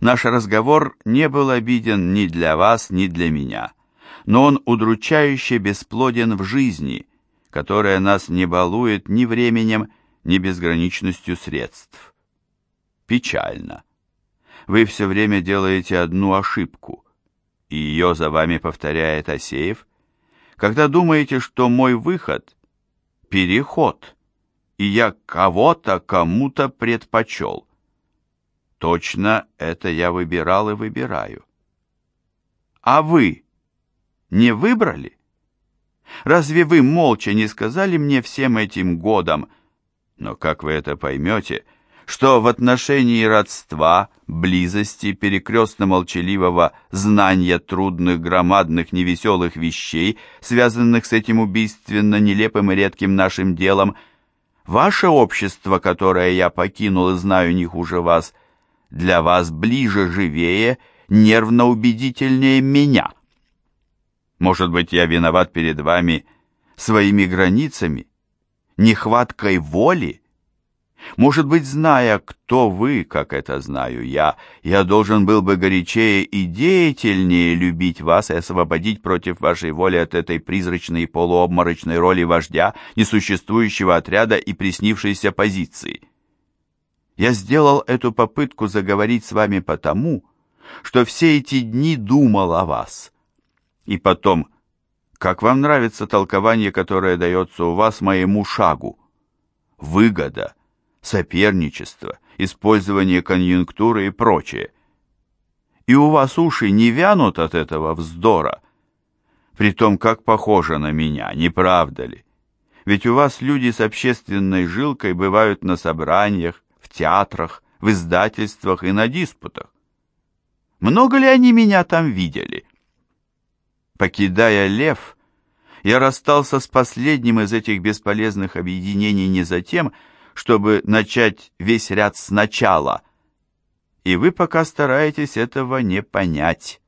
Наш разговор не был обиден ни для вас, ни для меня, но он удручающе бесплоден в жизни, которая нас не балует ни временем, ни безграничностью средств. Печально. Вы все время делаете одну ошибку, и ее за вами повторяет Асеев, когда думаете, что мой выход — переход, и я кого-то кому-то предпочел. Точно это я выбирал и выбираю. А вы не выбрали? Разве вы молча не сказали мне всем этим годом, но как вы это поймете, что в отношении родства, близости, перекрестно-молчаливого знания трудных, громадных, невеселых вещей, связанных с этим убийственно нелепым и редким нашим делом, ваше общество, которое я покинул и знаю не хуже вас – для вас ближе, живее, нервно убедительнее меня. Может быть, я виноват перед вами своими границами, нехваткой воли? Может быть, зная, кто вы, как это знаю я, я должен был бы горячее и деятельнее любить вас и освободить против вашей воли от этой призрачной полуобморочной роли вождя, несуществующего отряда и приснившейся позиции. Я сделал эту попытку заговорить с вами потому, что все эти дни думал о вас. И потом, как вам нравится толкование, которое дается у вас моему шагу? Выгода, соперничество, использование конъюнктуры и прочее. И у вас уши не вянут от этого вздора. Притом, как похоже на меня, не правда ли? Ведь у вас люди с общественной жилкой бывают на собраниях, театрах, в издательствах и на диспутах. Много ли они меня там видели? Покидая Лев, я расстался с последним из этих бесполезных объединений не за тем, чтобы начать весь ряд сначала, и вы пока стараетесь этого не понять.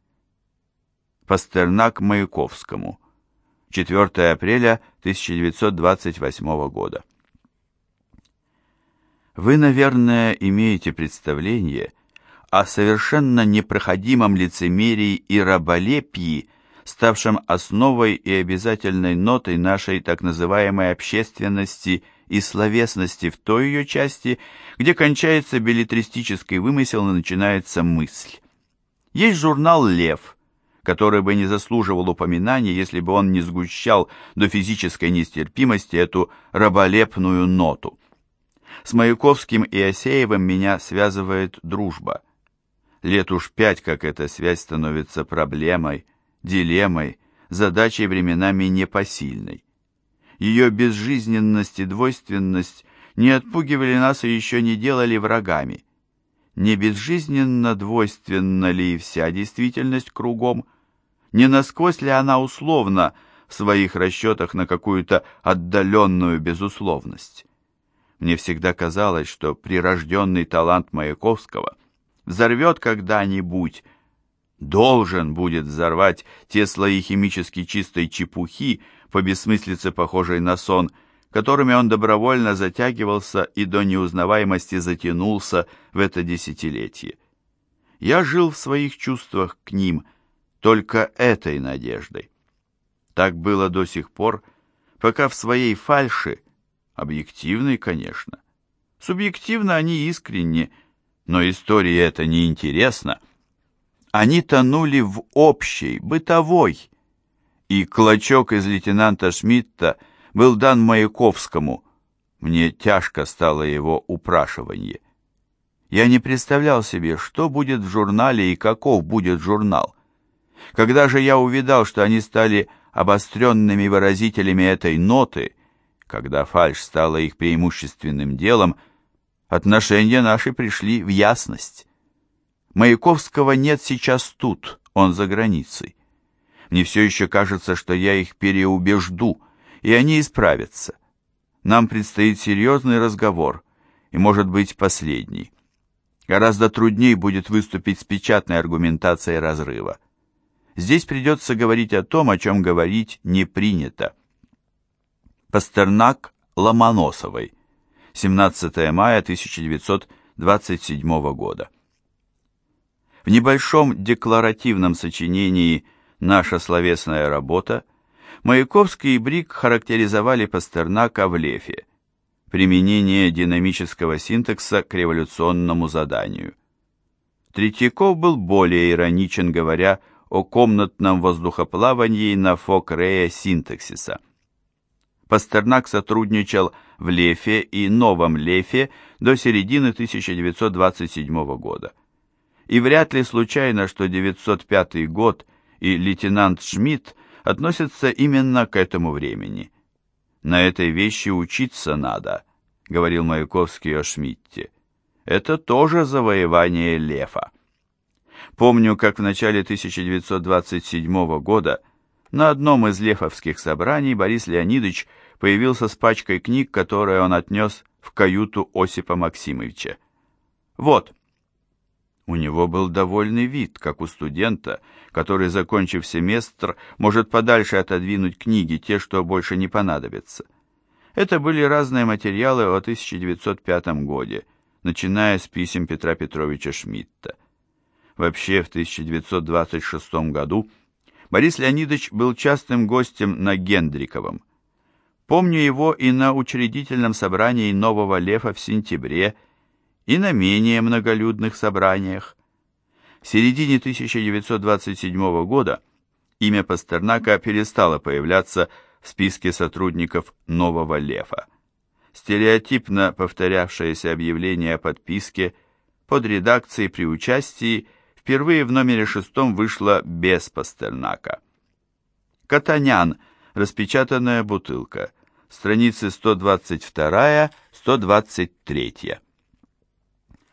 Пастернак Маяковскому. 4 апреля 1928 года. Вы, наверное, имеете представление о совершенно непроходимом лицемерии и раболепии, ставшем основой и обязательной нотой нашей так называемой общественности и словесности в той ее части, где кончается билетристический вымысел и начинается мысль. Есть журнал «Лев», который бы не заслуживал упоминания, если бы он не сгущал до физической нестерпимости эту раболепную ноту. С Маяковским и Осеевым меня связывает дружба. Лет уж пять, как эта связь становится проблемой, дилеммой, задачей временами непосильной. Ее безжизненность и двойственность не отпугивали нас и еще не делали врагами. Не безжизненно двойственна ли вся действительность кругом? Не насквозь ли она условна в своих расчетах на какую-то отдаленную безусловность? Мне всегда казалось, что прирожденный талант Маяковского взорвет когда-нибудь, должен будет взорвать те слои химически чистой чепухи, по бессмыслице похожей на сон, которыми он добровольно затягивался и до неузнаваемости затянулся в это десятилетие. Я жил в своих чувствах к ним только этой надеждой. Так было до сих пор, пока в своей фальши Объективный, конечно. Субъективно они искренни, но истории это неинтересно. Они тонули в общей, бытовой. И клочок из лейтенанта Шмидта был дан Маяковскому. Мне тяжко стало его упрашивание. Я не представлял себе, что будет в журнале и каков будет журнал. Когда же я увидал, что они стали обостренными выразителями этой ноты, когда фальшь стала их преимущественным делом, отношения наши пришли в ясность. Маяковского нет сейчас тут, он за границей. Мне все еще кажется, что я их переубежду, и они исправятся. Нам предстоит серьезный разговор, и, может быть, последний. Гораздо труднее будет выступить с печатной аргументацией разрыва. Здесь придется говорить о том, о чем говорить не принято. Пастернак Ломоносовой. 17 мая 1927 года. В небольшом декларативном сочинении «Наша словесная работа» Маяковский и Брик характеризовали Пастернака в Лефе. Применение динамического синтакса к революционному заданию. Третьяков был более ироничен, говоря о комнатном воздухоплавании на Фокрея синтаксиса. Пастернак сотрудничал в Лефе и Новом Лефе до середины 1927 года. И вряд ли случайно, что 905 год и лейтенант Шмидт относятся именно к этому времени. «На этой вещи учиться надо», — говорил Маяковский о Шмидте. «Это тоже завоевание Лефа». Помню, как в начале 1927 года на одном из лефовских собраний Борис Леонидович появился с пачкой книг, которые он отнес в каюту Осипа Максимовича. Вот. У него был довольный вид, как у студента, который, закончив семестр, может подальше отодвинуть книги, те, что больше не понадобятся. Это были разные материалы о 1905 годе, начиная с писем Петра Петровича Шмидта. Вообще, в 1926 году Борис Леонидович был частым гостем на Гендриковом. Помню его и на учредительном собрании Нового Лефа в сентябре, и на менее многолюдных собраниях. В середине 1927 года имя Пастернака перестало появляться в списке сотрудников Нового Лефа. Стереотипно повторявшееся объявление о подписке под редакцией при участии впервые в номере шестом вышло без Пастернака. Катанян, распечатанная бутылка, страницы 122-123.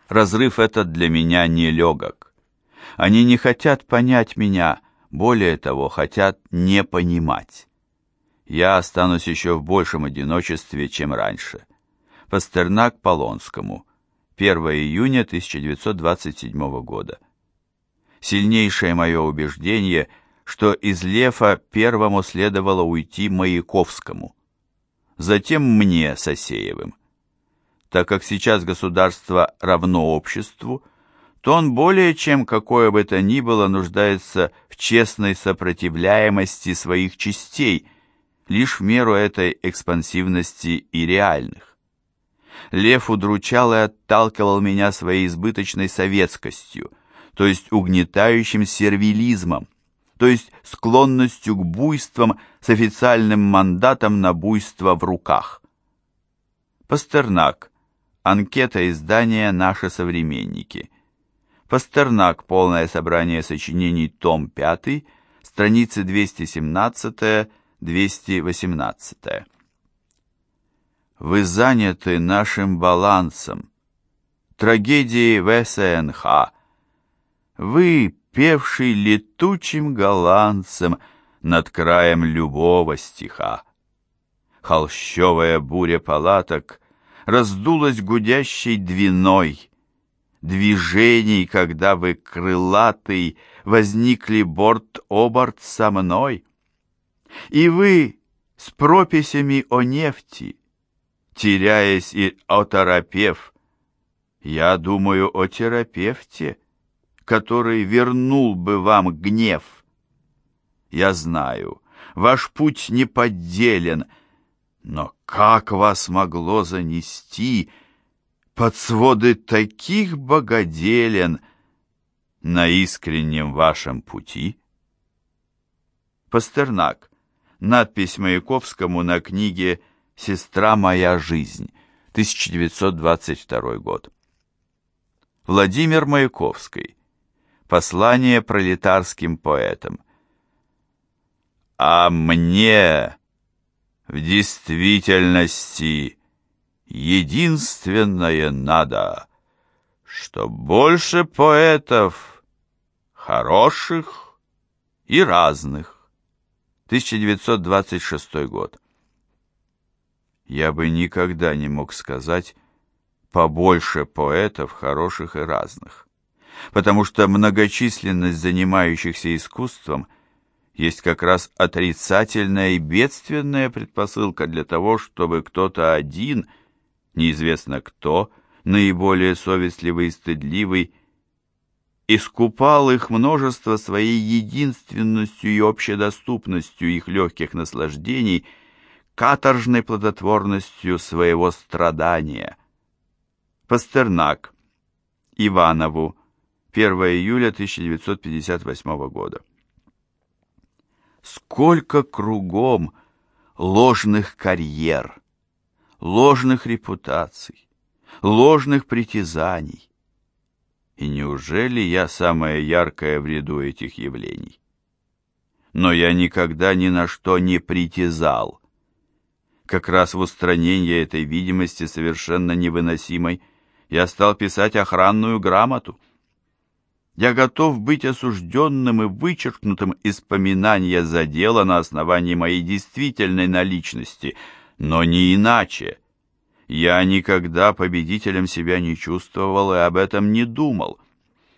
Разрыв этот для меня нелегок. Они не хотят понять меня, более того, хотят не понимать. Я останусь еще в большем одиночестве, чем раньше. Пастернак Полонскому. 1 июня 1927 года. Сильнейшее мое убеждение, что из Лефа первому следовало уйти Маяковскому, затем мне, Сосеевым так как сейчас государство равно обществу, то он более чем какое бы то ни было нуждается в честной сопротивляемости своих частей, лишь в меру этой экспансивности и реальных. Лев удручал и отталкивал меня своей избыточной советскостью, то есть угнетающим сервилизмом, то есть склонностью к буйствам с официальным мандатом на буйство в руках. Пастернак – Анкета издания «Наши современники». Пастернак. Полное собрание сочинений. Том 5. Страницы 217-218. Вы заняты нашим балансом. Трагедией ВСНХ. Вы, певший летучим голландцем над краем любого стиха. Холщовая буря палаток — раздулась гудящей двиной. Движений, когда вы крылатый возникли борт-оборт со мной. И вы с прописями о нефти, теряясь и оторопев, я думаю о терапевте, который вернул бы вам гнев. Я знаю, ваш путь неподделен — но как вас могло занести под своды таких богоделен на искреннем вашем пути? Пастернак. Надпись Маяковскому на книге «Сестра моя жизнь», 1922 год. Владимир Маяковский. Послание пролетарским поэтам. «А мне...» В действительности единственное надо, что больше поэтов хороших и разных. 1926 год. Я бы никогда не мог сказать побольше поэтов хороших и разных, потому что многочисленность занимающихся искусством – есть как раз отрицательная и бедственная предпосылка для того, чтобы кто-то один, неизвестно кто, наиболее совестливый и стыдливый, искупал их множество своей единственностью и общедоступностью их легких наслаждений, каторжной плодотворностью своего страдания. Пастернак. Иванову. 1 июля 1958 года. Сколько кругом ложных карьер, ложных репутаций, ложных притязаний. И неужели я самое яркое в ряду этих явлений? Но я никогда ни на что не притязал. Как раз в устранении этой видимости совершенно невыносимой я стал писать охранную грамоту. Я готов быть осужденным и вычеркнутым из поминания за дело на основании моей действительной наличности, но не иначе. Я никогда победителем себя не чувствовал и об этом не думал,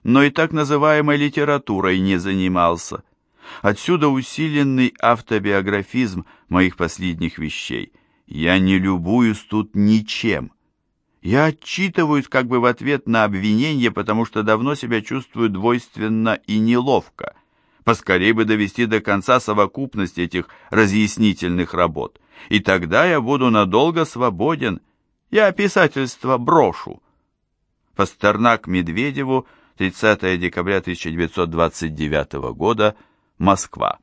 но и так называемой литературой не занимался. Отсюда усиленный автобиографизм моих последних вещей. Я не любуюсь тут ничем. Я отчитываюсь как бы в ответ на обвинение, потому что давно себя чувствую двойственно и неловко. Поскорее бы довести до конца совокупность этих разъяснительных работ. И тогда я буду надолго свободен. Я писательство брошу. Пастернак Медведеву, 30 декабря 1929 года, Москва.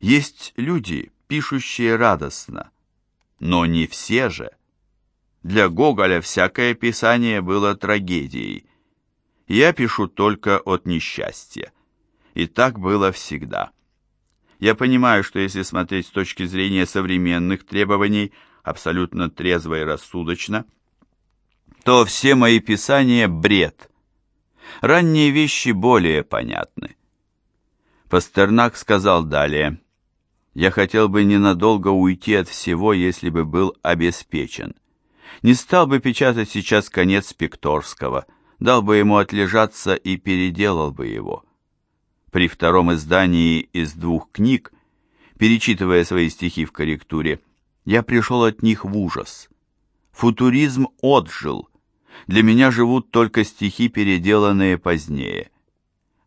Есть люди, пишущие радостно, но не все же. Для Гоголя всякое писание было трагедией. Я пишу только от несчастья. И так было всегда. Я понимаю, что если смотреть с точки зрения современных требований, абсолютно трезво и рассудочно, то все мои писания — бред. Ранние вещи более понятны. Пастернак сказал далее, «Я хотел бы ненадолго уйти от всего, если бы был обеспечен» не стал бы печатать сейчас конец Пикторского, дал бы ему отлежаться и переделал бы его. При втором издании из двух книг, перечитывая свои стихи в корректуре, я пришел от них в ужас. Футуризм отжил. Для меня живут только стихи, переделанные позднее.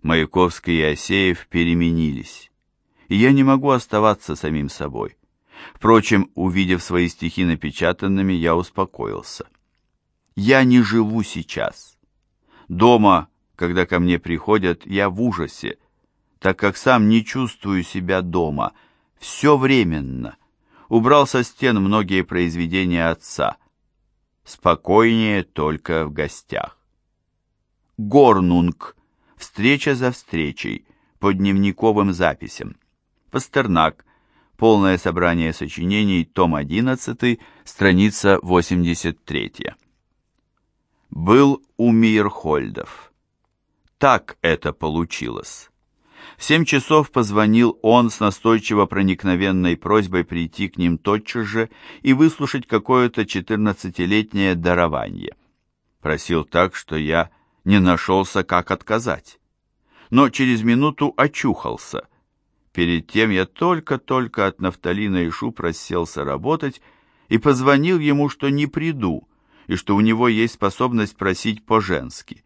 Маяковский и Осеев переменились. И я не могу оставаться самим собой. Впрочем, увидев свои стихи напечатанными, я успокоился. Я не живу сейчас. Дома, когда ко мне приходят, я в ужасе, так как сам не чувствую себя дома. Все временно. Убрал со стен многие произведения отца. Спокойнее только в гостях. Горнунг. Встреча за встречей. По дневниковым записям. Пастернак. Полное собрание сочинений, том 11, страница 83. Был у Мирхольдов. Так это получилось. В семь часов позвонил он с настойчиво проникновенной просьбой прийти к ним тотчас же и выслушать какое-то четырнадцатилетнее дарование. Просил так, что я не нашелся, как отказать. Но через минуту очухался Перед тем я только-только от нафталина и шуб расселся работать и позвонил ему, что не приду, и что у него есть способность просить по-женски.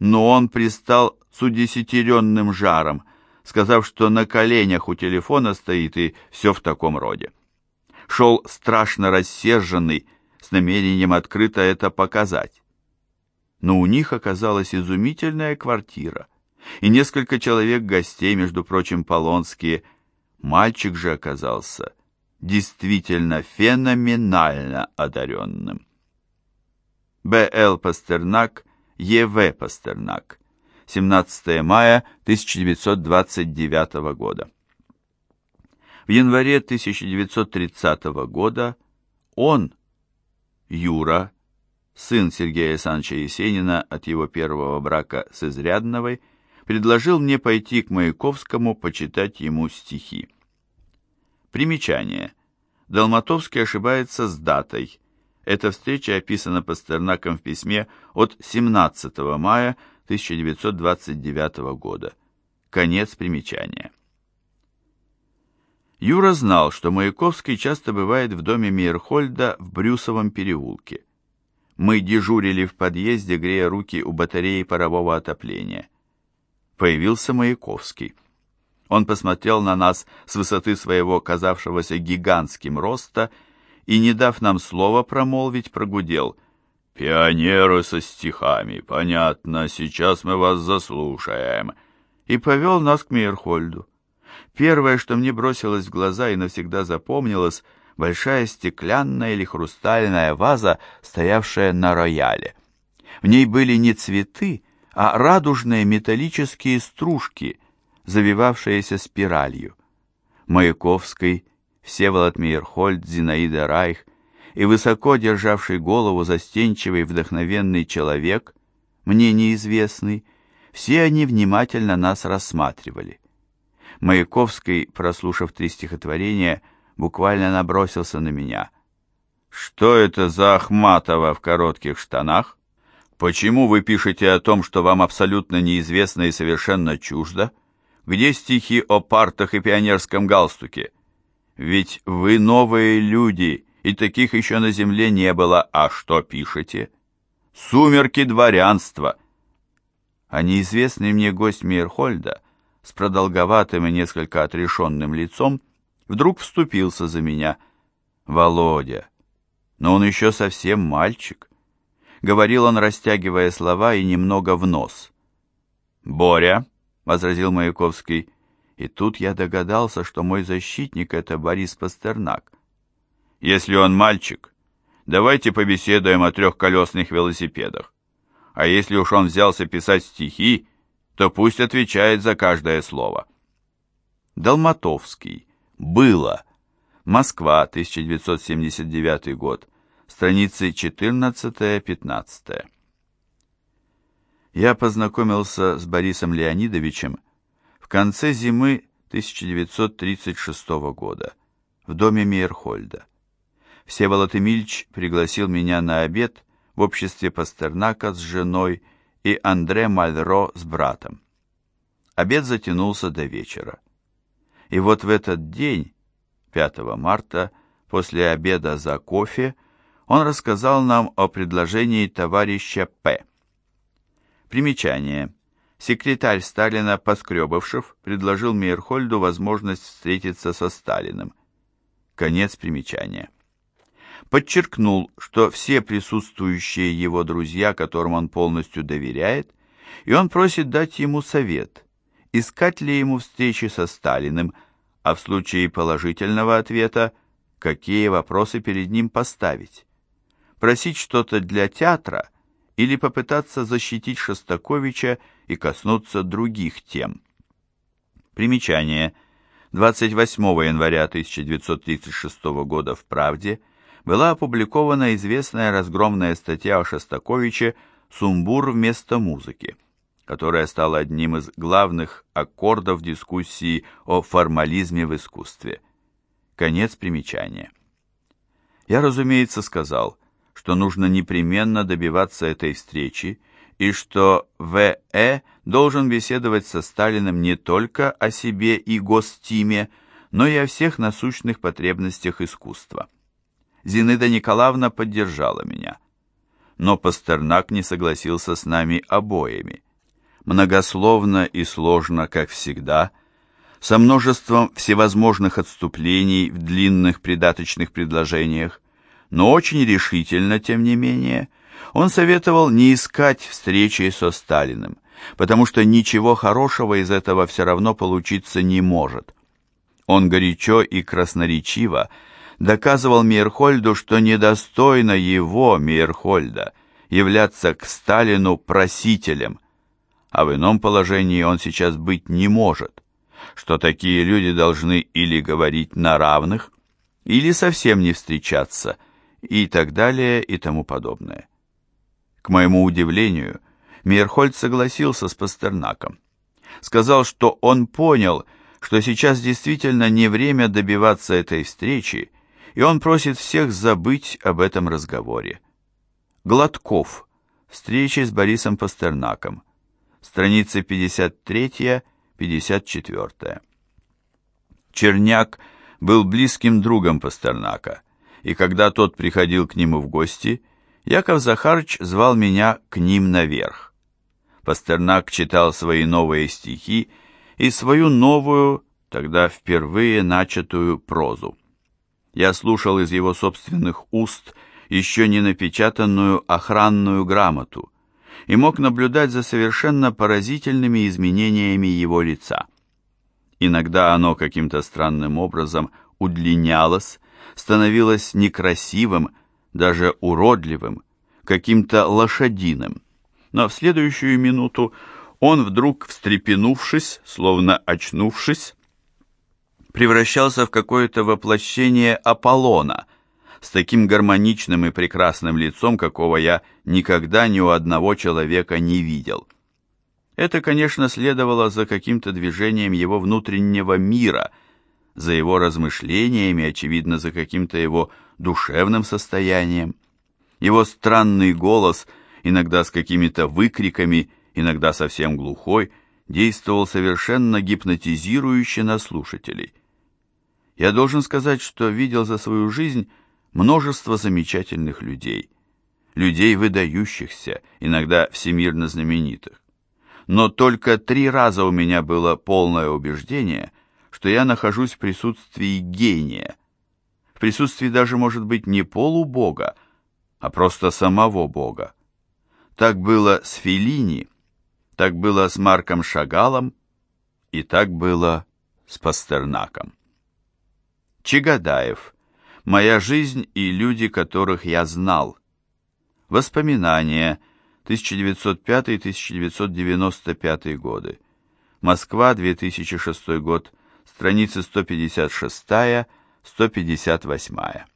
Но он пристал с удесятеренным жаром, сказав, что на коленях у телефона стоит и все в таком роде. Шел страшно рассерженный, с намерением открыто это показать. Но у них оказалась изумительная квартира и несколько человек гостей, между прочим, полонские. Мальчик же оказался действительно феноменально одаренным. Б.Л. Пастернак, Е.В. Пастернак, 17 мая 1929 года. В январе 1930 года он, Юра, сын Сергея Александровича Есенина от его первого брака с Изрядновой, предложил мне пойти к Маяковскому почитать ему стихи. Примечание. Долматовский ошибается с датой. Эта встреча описана Пастернаком в письме от 17 мая 1929 года. Конец примечания. Юра знал, что Маяковский часто бывает в доме Мейерхольда в Брюсовом переулке. Мы дежурили в подъезде, грея руки у батареи парового отопления. Появился Маяковский. Он посмотрел на нас с высоты своего казавшегося гигантским роста и, не дав нам слова промолвить, прогудел. «Пионеры со стихами, понятно, сейчас мы вас заслушаем». И повел нас к Мейерхольду. Первое, что мне бросилось в глаза и навсегда запомнилось, большая стеклянная или хрустальная ваза, стоявшая на рояле. В ней были не цветы, а радужные металлические стружки, завивавшиеся спиралью. Маяковский, Всеволод Мейерхольд, Зинаида Райх и высоко державший голову застенчивый вдохновенный человек, мне неизвестный, все они внимательно нас рассматривали. Маяковский, прослушав три стихотворения, буквально набросился на меня. «Что это за Ахматова в коротких штанах? Почему вы пишете о том, что вам абсолютно неизвестно и совершенно чуждо? Где стихи о партах и пионерском галстуке? Ведь вы новые люди, и таких еще на земле не было. А что пишете? Сумерки дворянства!» А неизвестный мне гость Мейерхольда с продолговатым и несколько отрешенным лицом вдруг вступился за меня. «Володя! Но он еще совсем мальчик!» Говорил он, растягивая слова и немного в нос. «Боря!» — возразил Маяковский. И тут я догадался, что мой защитник — это Борис Пастернак. «Если он мальчик, давайте побеседуем о трехколесных велосипедах. А если уж он взялся писать стихи, то пусть отвечает за каждое слово». Долматовский было. Москва, 1979 год. Страницы 14-15. Я познакомился с Борисом Леонидовичем в конце зимы 1936 года в доме Мейерхольда. Всеволод Эмильч пригласил меня на обед в обществе Пастернака с женой и Андре Мальро с братом. Обед затянулся до вечера. И вот в этот день, 5 марта, после обеда за кофе, он рассказал нам о предложении товарища П. Примечание. Секретарь Сталина Поскребышев предложил Мейерхольду возможность встретиться со Сталиным. Конец примечания. Подчеркнул, что все присутствующие его друзья, которым он полностью доверяет, и он просит дать ему совет, искать ли ему встречи со Сталиным, а в случае положительного ответа, какие вопросы перед ним поставить. Просить что-то для театра или попытаться защитить Шостаковича и коснуться других тем. Примечание. 28 января 1936 года в «Правде» была опубликована известная разгромная статья о Шостаковиче «Сумбур вместо музыки» которая стала одним из главных аккордов дискуссии о формализме в искусстве. Конец примечания. Я, разумеется, сказал, что нужно непременно добиваться этой встречи и что В.Э. должен беседовать со Сталиным не только о себе и гостиме, но и о всех насущных потребностях искусства. Зинаида Николаевна поддержала меня. Но Пастернак не согласился с нами обоими многословно и сложно, как всегда, со множеством всевозможных отступлений в длинных придаточных предложениях, но очень решительно, тем не менее, он советовал не искать встречи со Сталиным, потому что ничего хорошего из этого все равно получиться не может. Он горячо и красноречиво доказывал Мейерхольду, что недостойно его, Мейерхольда, являться к Сталину просителем, а в ином положении он сейчас быть не может, что такие люди должны или говорить на равных, или совсем не встречаться, и так далее, и тому подобное. К моему удивлению, Мейерхольд согласился с Пастернаком. Сказал, что он понял, что сейчас действительно не время добиваться этой встречи, и он просит всех забыть об этом разговоре. Гладков. Встречи с Борисом Пастернаком страницы 53-54. Черняк был близким другом Пастернака, и когда тот приходил к нему в гости, Яков Захарыч звал меня к ним наверх. Пастернак читал свои новые стихи и свою новую, тогда впервые начатую прозу. Я слушал из его собственных уст еще не напечатанную охранную грамоту и мог наблюдать за совершенно поразительными изменениями его лица. Иногда оно каким-то странным образом удлинялось, становилось некрасивым, даже уродливым, каким-то лошадиным. Но в следующую минуту он вдруг, встрепенувшись, словно очнувшись, превращался в какое-то воплощение Аполлона с таким гармоничным и прекрасным лицом, какого я никогда ни у одного человека не видел. Это, конечно, следовало за каким-то движением его внутреннего мира, за его размышлениями, очевидно, за каким-то его душевным состоянием. Его странный голос, иногда с какими-то выкриками, иногда совсем глухой, действовал совершенно гипнотизирующе на слушателей. Я должен сказать, что видел за свою жизнь множество замечательных людей, людей выдающихся, иногда всемирно знаменитых. Но только три раза у меня было полное убеждение, что я нахожусь в присутствии гения, в присутствии даже, может быть, не полубога, а просто самого Бога. Так было с Феллини, так было с Марком Шагалом, и так было с Пастернаком. Чагадаев. Моя жизнь и люди, которых я знал. Воспоминания. 1905-1995 годы. Москва, 2006 год. Страницы 156-158.